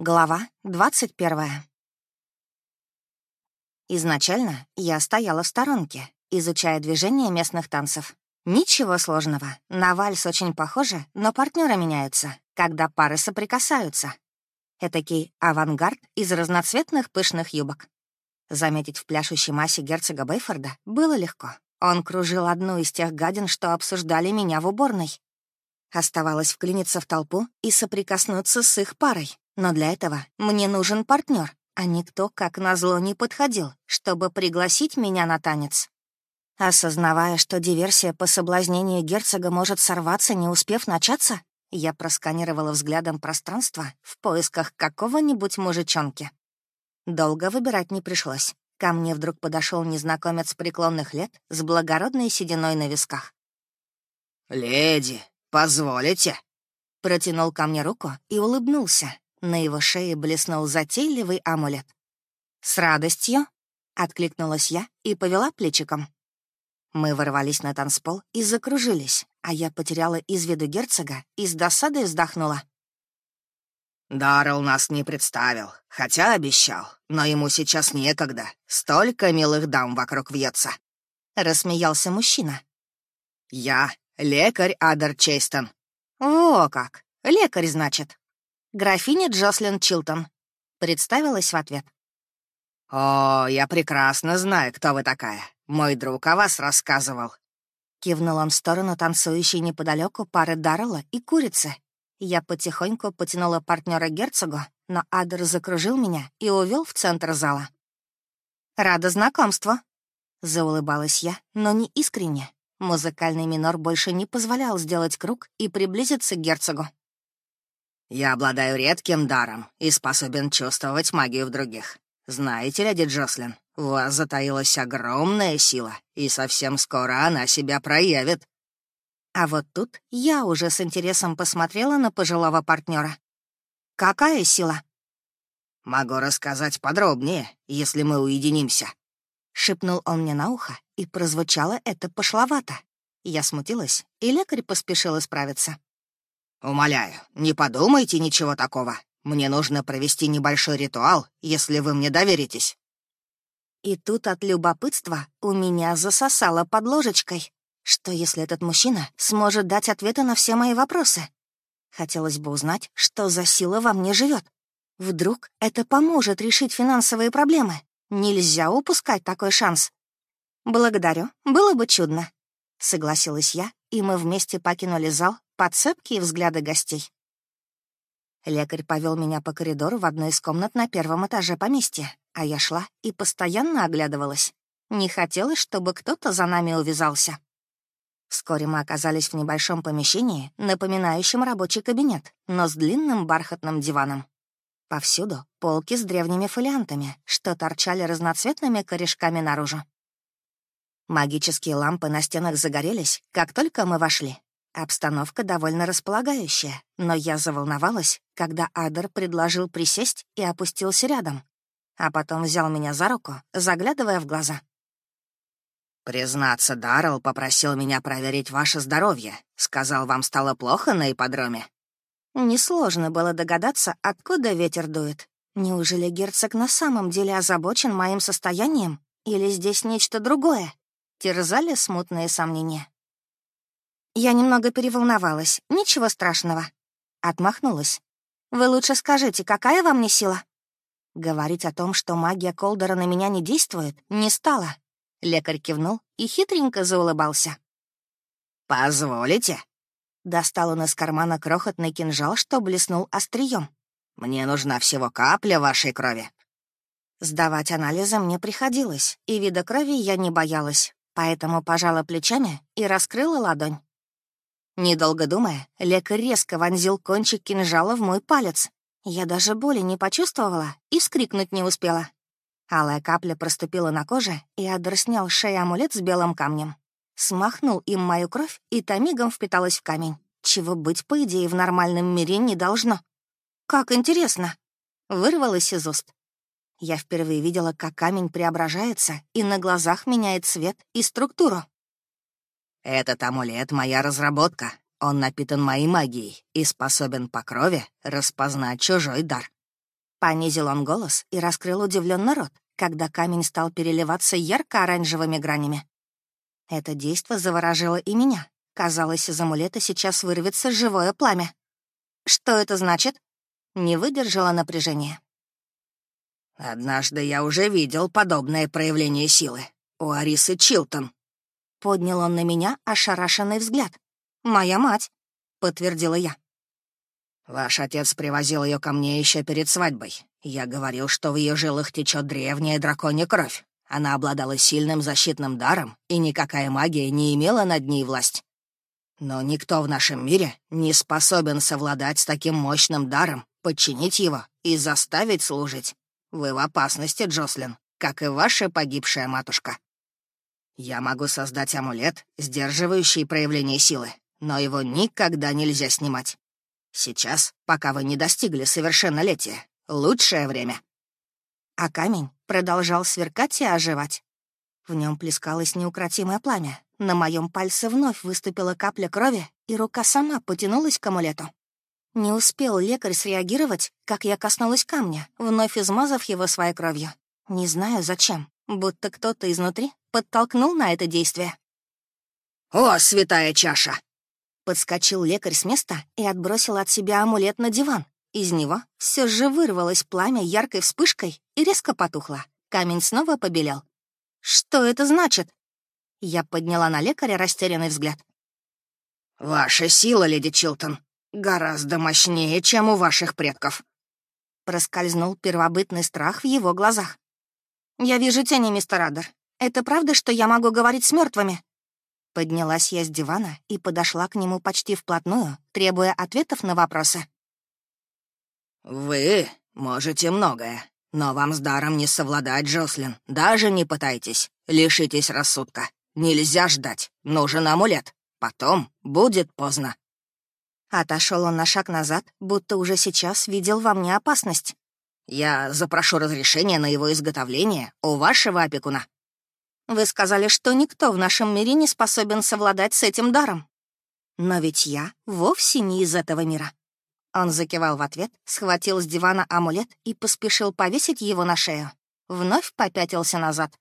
Глава 21. Изначально я стояла в сторонке, изучая движения местных танцев. Ничего сложного. На вальс очень похоже, но партнеры меняются, когда пары соприкасаются. Этакий авангард из разноцветных пышных юбок. Заметить в пляшущей массе герцога Бейфорда было легко. Он кружил одну из тех гадин, что обсуждали меня в уборной. Оставалось вклиниться в толпу и соприкоснуться с их парой, но для этого мне нужен партнер, а никто, как назло, не подходил, чтобы пригласить меня на танец. Осознавая, что диверсия по соблазнению герцога может сорваться, не успев начаться, я просканировала взглядом пространство в поисках какого-нибудь мужичонки. Долго выбирать не пришлось. Ко мне вдруг подошел незнакомец преклонных лет с благородной сединой на висках. «Леди, позволите?» Протянул ко мне руку и улыбнулся, на его шее блеснул затейливый амулет. «С радостью!» — откликнулась я и повела плечиком. Мы ворвались на танцпол и закружились, а я потеряла из виду герцога и с досадой вздохнула. «Даррелл нас не представил, хотя обещал, но ему сейчас некогда. Столько милых дам вокруг вьется», — рассмеялся мужчина. «Я лекарь Адер Чейстон». «О как! Лекарь, значит?» Графиня Джослин Чилтон», — представилась в ответ. «О, я прекрасно знаю, кто вы такая. Мой друг о вас рассказывал». Кивнул он в сторону танцующей неподалеку пары Даррелла и курицы. Я потихоньку потянула партнера герцогу, но Адер закружил меня и увел в центр зала. «Рада знакомству», — заулыбалась я, но не искренне. Музыкальный минор больше не позволял сделать круг и приблизиться к герцогу. Я обладаю редким даром и способен чувствовать магию в других. Знаете, леди Джослин, у вас затаилась огромная сила, и совсем скоро она себя проявит». А вот тут я уже с интересом посмотрела на пожилого партнера. «Какая сила?» «Могу рассказать подробнее, если мы уединимся», — шепнул он мне на ухо, и прозвучало это пошловато. Я смутилась, и лекарь поспешил исправиться. «Умоляю, не подумайте ничего такого. Мне нужно провести небольшой ритуал, если вы мне доверитесь». И тут от любопытства у меня засосало под ложечкой. Что, если этот мужчина сможет дать ответы на все мои вопросы? Хотелось бы узнать, что за сила во мне живет. Вдруг это поможет решить финансовые проблемы. Нельзя упускать такой шанс. «Благодарю, было бы чудно», — согласилась я, и мы вместе покинули зал под цепкие взгляды гостей. Лекарь повел меня по коридору в одной из комнат на первом этаже поместья, а я шла и постоянно оглядывалась. Не хотелось, чтобы кто-то за нами увязался. Вскоре мы оказались в небольшом помещении, напоминающем рабочий кабинет, но с длинным бархатным диваном. Повсюду полки с древними фолиантами, что торчали разноцветными корешками наружу. Магические лампы на стенах загорелись, как только мы вошли, Обстановка довольно располагающая, но я заволновалась, когда Адер предложил присесть и опустился рядом, а потом взял меня за руку, заглядывая в глаза. «Признаться, Даррелл попросил меня проверить ваше здоровье. Сказал, вам стало плохо на ипподроме». Несложно было догадаться, откуда ветер дует. Неужели герцог на самом деле озабочен моим состоянием? Или здесь нечто другое? Терзали смутные сомнения. Я немного переволновалась. Ничего страшного. Отмахнулась. Вы лучше скажите, какая во мне сила? Говорить о том, что магия Колдера на меня не действует, не стала. Лекарь кивнул и хитренько заулыбался. «Позволите?» Достал он из кармана крохотный кинжал, что блеснул острием. «Мне нужна всего капля вашей крови». Сдавать анализы мне приходилось, и вида крови я не боялась, поэтому пожала плечами и раскрыла ладонь. Недолго думая, лекарь резко вонзил кончик кинжала в мой палец. Я даже боли не почувствовала и вскрикнуть не успела. Алая капля проступила на коже, и Адер снял с шеи амулет с белым камнем. Смахнул им мою кровь, и та мигом впиталась в камень, чего быть, по идее, в нормальном мире не должно. «Как интересно!» — вырвалась из уст. Я впервые видела, как камень преображается и на глазах меняет цвет и структуру. «Этот амулет — моя разработка. Он напитан моей магией и способен по крови распознать чужой дар». Понизил он голос и раскрыл удивленно рот, когда камень стал переливаться ярко-оранжевыми гранями. Это действо заворожило и меня. Казалось, из амулета сейчас вырвется живое пламя. Что это значит? Не выдержала напряжения. «Однажды я уже видел подобное проявление силы. У Арисы Чилтон». Поднял он на меня ошарашенный взгляд. «Моя мать», — подтвердила я. «Ваш отец привозил ее ко мне еще перед свадьбой. Я говорил, что в ее жилах течет древняя драконья кровь. Она обладала сильным защитным даром, и никакая магия не имела над ней власть. Но никто в нашем мире не способен совладать с таким мощным даром, подчинить его и заставить служить. Вы в опасности, Джослин, как и ваша погибшая матушка. Я могу создать амулет, сдерживающий проявление силы, но его никогда нельзя снимать. Сейчас, пока вы не достигли совершеннолетия, лучшее время. А камень продолжал сверкать и оживать. В нем плескалось неукротимое пламя. На моем пальце вновь выступила капля крови, и рука сама потянулась к амулету. Не успел лекарь среагировать, как я коснулась камня, вновь измазав его своей кровью. Не знаю зачем, будто кто-то изнутри подтолкнул на это действие. «О, святая чаша!» Подскочил лекарь с места и отбросил от себя амулет на диван. Из него все же вырвалось пламя яркой вспышкой и резко потухло. Камень снова побелел. «Что это значит?» Я подняла на лекаря растерянный взгляд. «Ваша сила, леди Чилтон, гораздо мощнее, чем у ваших предков». Проскользнул первобытный страх в его глазах. «Я вижу тени, мистер Адер. Это правда, что я могу говорить с мертвыми? Поднялась я с дивана и подошла к нему почти вплотную, требуя ответов на вопросы. «Вы можете многое, но вам с даром не совладать, Джослин. Даже не пытайтесь. Лишитесь рассудка. Нельзя ждать. Нужен амулет. Потом будет поздно». Отошел он на шаг назад, будто уже сейчас видел во мне опасность. «Я запрошу разрешение на его изготовление у вашего опекуна». «Вы сказали, что никто в нашем мире не способен совладать с этим даром. Но ведь я вовсе не из этого мира». Он закивал в ответ, схватил с дивана амулет и поспешил повесить его на шею. Вновь попятился назад.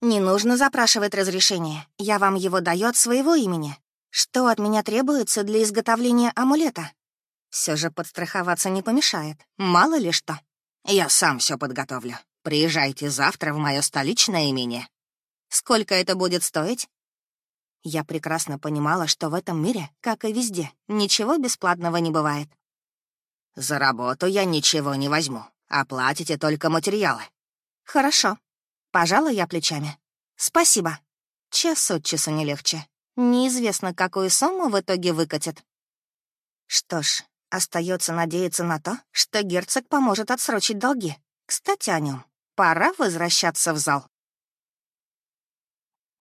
«Не нужно запрашивать разрешение. Я вам его даю от своего имени. Что от меня требуется для изготовления амулета? Все же подстраховаться не помешает. Мало ли что. Я сам все подготовлю. Приезжайте завтра в мое столичное имение. Сколько это будет стоить? Я прекрасно понимала, что в этом мире, как и везде, ничего бесплатного не бывает. За работу я ничего не возьму. Оплатите только материалы. Хорошо. Пожала я плечами. Спасибо. Час от часу не легче. Неизвестно, какую сумму в итоге выкатят. Что ж, остается надеяться на то, что герцог поможет отсрочить долги. Кстати, о нем. Пора возвращаться в зал.